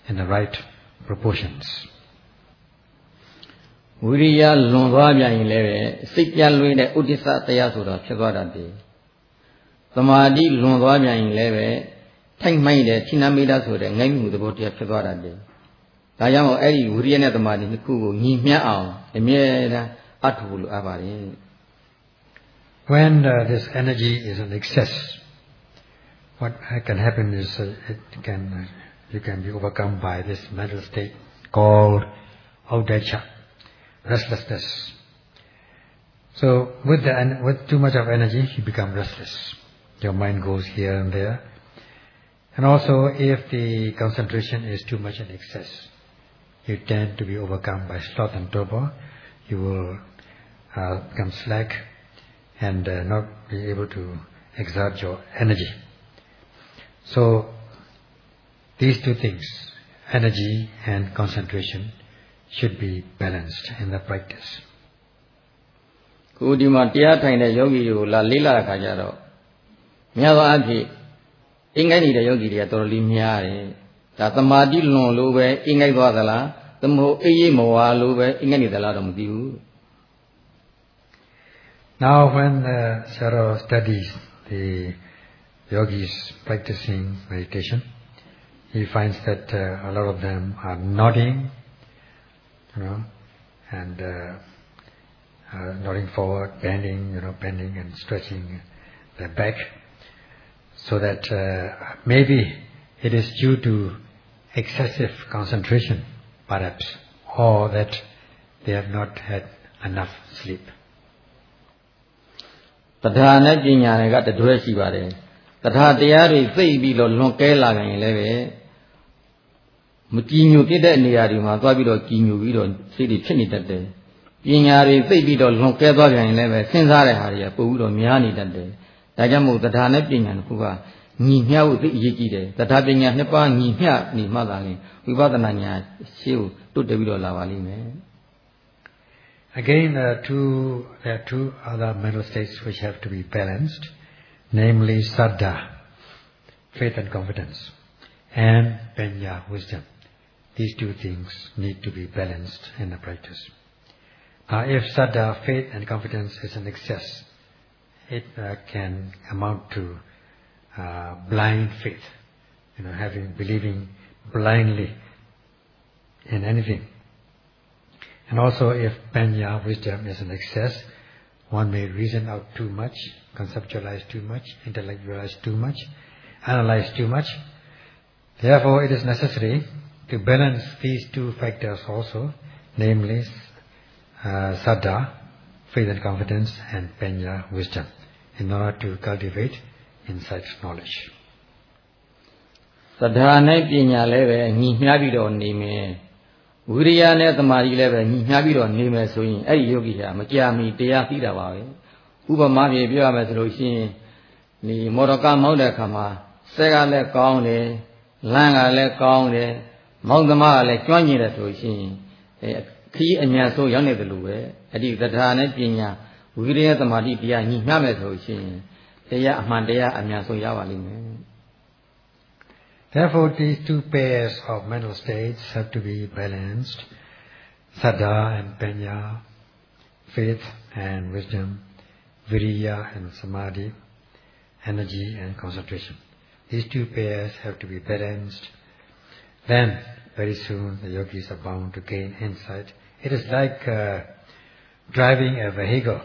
in the right proportions. ဝိရိယလွန်သွားပြန်ရင်လည်းစိတ်ပြလွင်တဲ့ဥဒိစ္စတရားဆိုတော့ဖြစ်သွားတတ်တယ်သမာဓိလွန်သွားပြန်ရင်လည်းပဲထိုက်မှိုင်းတဲ့ဌိနမိတာဆိုတဲ့ငိမ့်မှုသဘောတရားဖြစ်သွားတတ်တယ်။ when uh, this energy is in excess what can happen is uh, it can uh, you can be overcome by this mental state called uddhacca restlessness. So with the with too much of energy you become restless. Your mind goes here and there. And also if the concentration is too much in excess, you tend to be overcome by sloth and torpor. You will uh, become slack and uh, not be able to exert your energy. So, these two things, energy and concentration, should be balanced in the practice. ကိုဒီမှာတရားထိုင်တဲ့ယောဂီတွေကိုလာလေးလာခါကြတော့များသောအားဖြင့်အင်္ဂိုက်နေတဲ့ယောဂီတွေကတော်တော်လေးများတယ် now when uh, the Sayadaw studies the yogis practicing meditation he finds that uh, a lot of them are nodding you know and uh, uh, nodding forward bending you know bending and stretching their back so that uh, maybe it is due to excessive concentration, perhaps, or that they have not had enough sleep. တထာနဲ့ပညာတွေကတတွဲရှိပါတယ်တထာတရားတွေသိပြီးတော့လွန်ကဲလာနိုင်လည်းပဲမကြည်ညိုပြတဲ့နေရာတွေမှာသွားပြီးတော့ကြည်ညိုပြီးတော့စိတ်တွေဖြစ်နေတတ်တယ်ပညာတွေသိပြီးတော့လွန်ကဲသွားပြန်ရင်လည်းပဲစဉ်းစားတဲ့ဟာတွေကပို့ပြီးတော့များနေတတ်တယ်ဒါကြောင့်မို့တရားနဲ့ပညာတစ်ခုက Again, there are, two, there are two other mental states which have to be balanced, namely saddha, faith and confidence, and panya, wisdom. These two things need to be balanced in the practice. Now, if saddha, faith and confidence is in excess, it uh, can amount to uh, blind faith, you know, having believing blindly in anything. And also if panya, wisdom is in excess, one may reason out too much, conceptualize too much, intellectualize too much, analyze too much. Therefore, it is necessary to balance these two factors also, namely uh, saddha, faith and confidence, and panya, wisdom, in order to cultivate insight knowledge. သဒ္ဓါနဲ့ပညာလည်းပဲညီမျှပြီးတော့နေမယ်ဝိရိယနဲ့သမာဓိလည်းပဲညီမျှပြီးတော့နေမယ်ဆိုရင်အဲ့ဒီယောဂီဟာမကြာမီတရားသိတာပါပဲဥပမာပြပြောရမယ်ဆိုလို့ရှိရင်ဒီမော်တော်ကားမောင်းတဲ့အခါမှာဆက်ကလည်းကောင်းတယ်လမ်းကလည်းကောင်းတယ်မောင်းသမားကလည်းကျွမ်းကျင်တယ်ဆိုရှင်အဲခီးအညာဆုံးရောက်နေတယ်လို့ပဲအဲ့ဒီသဒ္ဓါနဲ့ပညာဝိရိယသမာဓိတရားညီမျှမယ်ဆိုရှင် တရားအမှန်တရားအများဆုံးရပါလိမ့်မယ် Therefore these two pairs of mental states have to be balanced. Saddha and panya faith and wisdom virya and samadhi energy and concentration. These two pairs have to be balanced. Then very soon the yogis are bound to gain insight. It is like uh, driving a vehicle.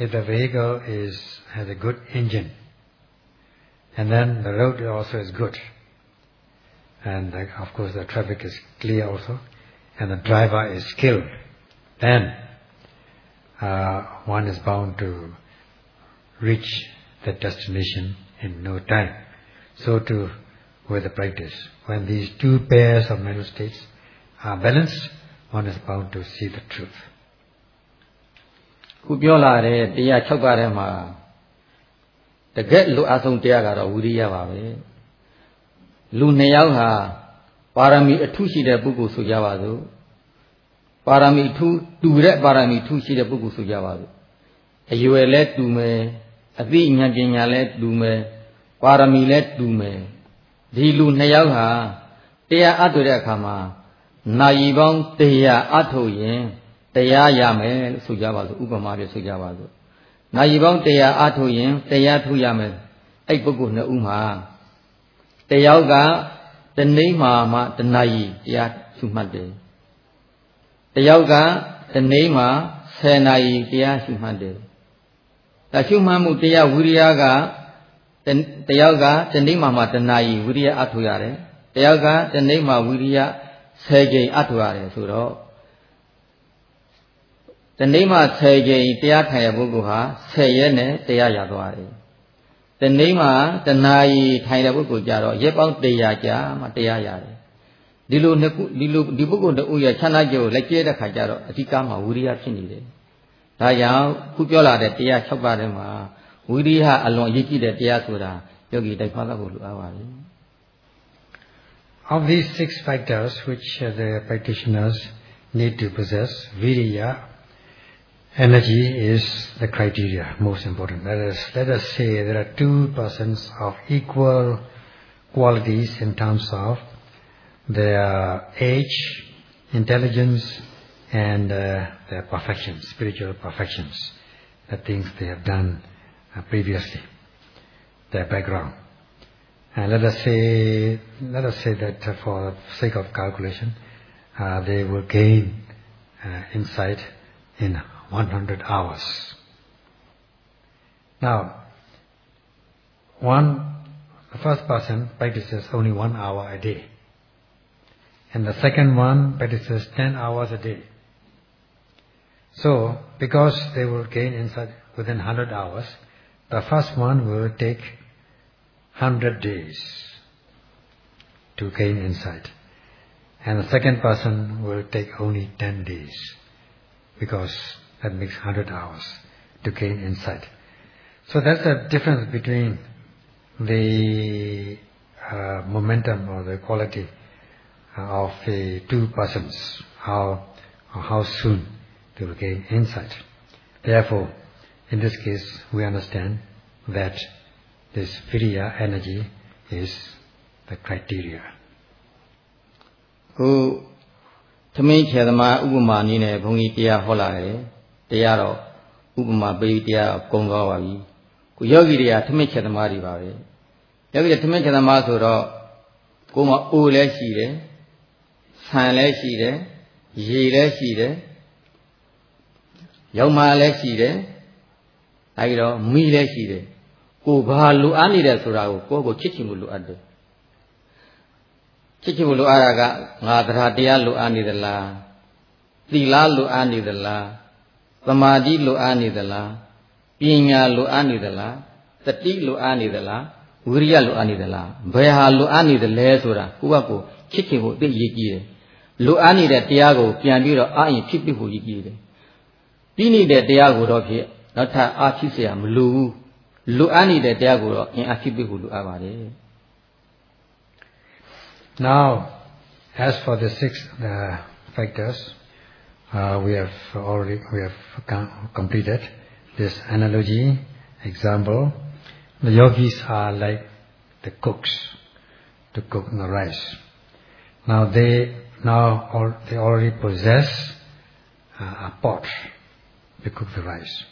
If the vehicle is has a good engine, and then the road also is good, and uh, of course the traffic is clear also, and the driver is skilled, then uh, one is bound to reach the destination in no time. So too with the practice. When these two pairs of mental states are balanced, one is bound to see the truth. ခုပြောလာတဲ့တရား6ပါးထဲမှာတကယ်လူအဆုံးတရားကတော့ဝိရိယပါပဲလူနှစ်ယောက်ဟာပါရမီအထုရှိတဲ့ပုဂ္ဂိုလ်ဆိုကြပါစို့ပါရမီထူးတူတဲ့ပါရမီထူးရှိတဲ့ပုဂ္ဂိုလ်ဆိုကြပါစို့အရွယ်လဲတူမယ်အသိဉာဏ်ပညာလဲတူမယ်ပါရမီလဲတူမယ်ဒီလူနှစ်ယောက်ဟာတရားအထုတဲ့အခါမှာနာယီပေါင်းတရားအထုရင် တရားရမယ်လို့ဆိုကြပါစို့ဥပမာပြဆိုကြပါစို့နာယီပေါင်းတရားအထုရင်တရားထုရမယ်အဲ့ပုဂ္ဂိုလ်နှစ်ဦးမှာတယောက်ကတနေ့မှမှတနာယီတရားရှုမှတ်တယ်တယောက်ကတနေ့မှ10နာရီတရားရှုမှတ်တယ်ဒါရှုမှတ်မှုတရားဝိရိယကတယောက်ကတနေ့မှမှတနာယီဝိရိယအထုရတယ်တယောက်ကတနေ့မှဝိရိယ10ကြိမ်အထုရတယ်ဆိုတော့ တနေ့မှ10ကြိမ်တရားထိုင်ရပုဂ္ဂိုလ်ဟာ10ရက်နဲ့တရားရသွားတယ်တနေ့မှတနာရီထိုင်တဲ့ပုဂ္ဂိုလ်ကြတော့ရက်ပေါင်း100ကြာမှတရားရတယ်ဒီလိုနှစ်ခုဒီလိုဒီပုဂ္ဂိုလ်တူရဲ့ချမ်းသာကြိုးလက်ကျဲတဲ့ခါကျတော့အဓိကမှာဝိရိယဖြစ်နေတယ်ဒါကြောင့်ခုပြောလာတဲ့တရား6ပါးထဲမှာဝိရိယအလွန်အရေးကြီးတဲ့တရားဆိုတာယောဂီတိုက်ဖားဖို့လိုအပ်ပါပြီ Of these six factors which uh, the practitioners need to possess, viriya, energy is the criteria, most important. Let us, let us say there are two persons of equal qualities in terms of their age, intelligence, and uh, their perfection, spiritual perfections, the things they have done uh, previously, their background. And let us say, let us say that uh, for the sake of calculation, uh, they will gain uh, insight in 100 hours. Now, one, the first person practices only one hour a day. And the second one practices 10 hours a day. So, because they will gain insight within 100 hours, the first one will take 100 days to gain insight. And the second person will take only 10 days because that makes 100 hours to gain insight. So that's the difference between the uh, momentum or the quality of the two persons, how, how soon they will gain insight. Therefore, in this case, we understand that this viriya energy is the criteria. ခုသမင်းခေသမာဥပမာနည်းနဲ့ဘုန်းကြီးတရားဟောလာတယ် တရားတော့ဥပမာပေးတရားကုံသွားပါပြီခုယောဂီတွေကသမင်းခေသမာတွေပါပဲယောဂီတွေသမင်းခေသမာဆိုတော့ကိုယ်မှာအိုလည်းရှိတယ်ဆဆန်လည်းရှိတယ်ရေလည်းရှိတယ်ရောက်မှလည်းရှိတယ်အဲဒီတော့မိလည်းရှိတယ်ကိုဘာလိုအပ်နေတယ်ဆိုတာကိုကိုယ့်ကိုချစ်ချင်လို့လိုအပ်တယ်ချစ်ချင်လို့လိုအပ်တာကငါတရားတရားလိုအပ်နေသလားသီလလိုအပ်နေသလား သမာဓိလိုအပ်နေသလားပညာလိုအပ်နေသလားတတိလိုအပ်နေသလားဝိရိယလိုအပ်နေသလားဘယ်ဟာလိုအပ်နေသလဲဆိုတာကိုယ့်ဘက်ကိုချစ်ချင်ဖို့သိရည်ကြီးတယ်လိုအပ်နေတဲ့တရားကိုပြန်ပြီးတော့အာရင်ဖြစ်ဖြစ်ဖို့ရည်ကြီးတယ်ပြီးနေတဲ့တရားကိုတော့ဖြစ်နောက်ထပ်အာဖြစ်เสียမလိုဘူးလိုအပ်နေတဲ့တရားကိုတော့အင်အားဖြစ်ဖို့လိုအပ်ပါတယ် Now as for the six uh, factors uh, we have already we have completed this analogy example. The yogis are like the cooks to cook the rice. Now they now all, they already possess uh, a pot to cook the rice.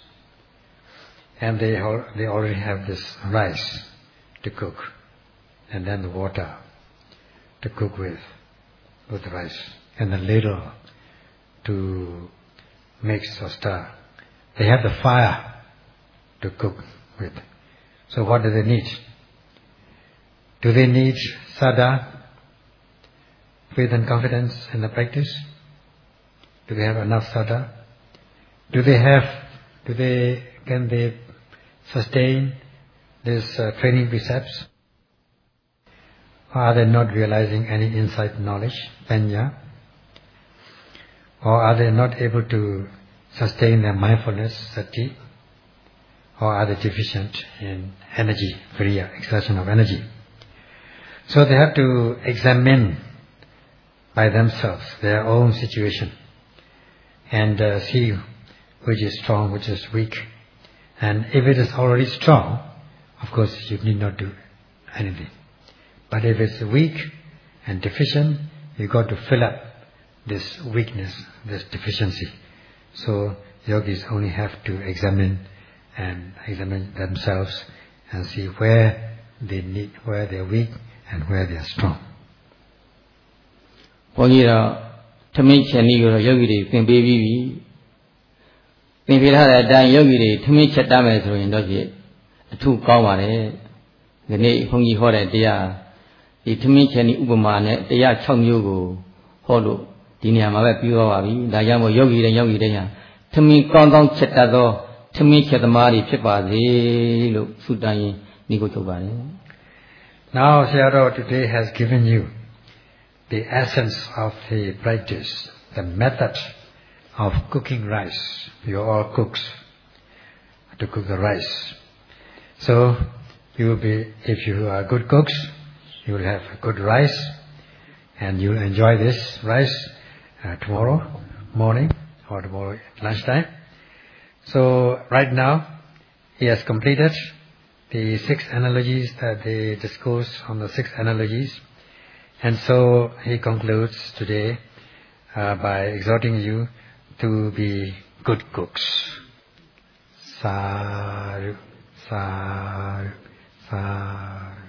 And they, they already have this rice to cook, and then the water to cook with, with the rice, and the ladle to or stir. They have the fire to cook with. So what do they need? Do they need saddha, faith and confidence in the practice? Do they have enough saddha? Do they have, do they, can they sustain these uh, training precepts? Or are they not realizing any insight knowledge, panya? Or are they not able to sustain their mindfulness, sati? Or are they deficient in energy, viriya, exertion of energy? So they have to examine by themselves their own situation and uh, see which is strong, which is weak. And if it is already strong, of course you need not do anything. But if it's weak and deficient, you got to fill up this weakness, this deficiency. So yogis only have to examine and examine themselves and see where they need, where they're weak and where they are strong. ဘုန်းကြီးတော့ထမင်းချန်ဤကိုတော့ယောဂီတွေသင်ပေးပြီးပြီသင်ပြထားတဲ့အတိုင်းယောဂီတွေထမင်းချက်တတ်မယ်ဆိုရင်တော့ဖြစ်အထုကောင်းပါတယ်ဒီနေ့ဘုန်းကြီးဟောတဲ့တရားဒီထမင်းချက်ဤဥပမာနဲ့တရား6မျိုးကိုဟောလို့ ဒီနေရာမှာပဲပြီးသွားပါပြီဒါကြောင့်မို့ယောဂီတွေယောဂီတွေညာထမင်းကောင်းကောင်းချက်တတ်သောထမင်းချက်သမားတွေဖြစ်ပါစေလို့ဆုတောင်းရင်ဒီကိုထုတ်ပါတယ် Now Sayadaw today has given you the essence of the practice the method of cooking rice. You are all cooks to cook the rice. So you will be, if you are good cooks, you will have good rice and you will enjoy this rice uh, tomorrow morning or tomorrow lunchtime. So right now he has completed the six analogies that they discussed on the six analogies. And so he concludes today uh, by exhorting you to be good cooks. Sadhu, sadhu, sadhu.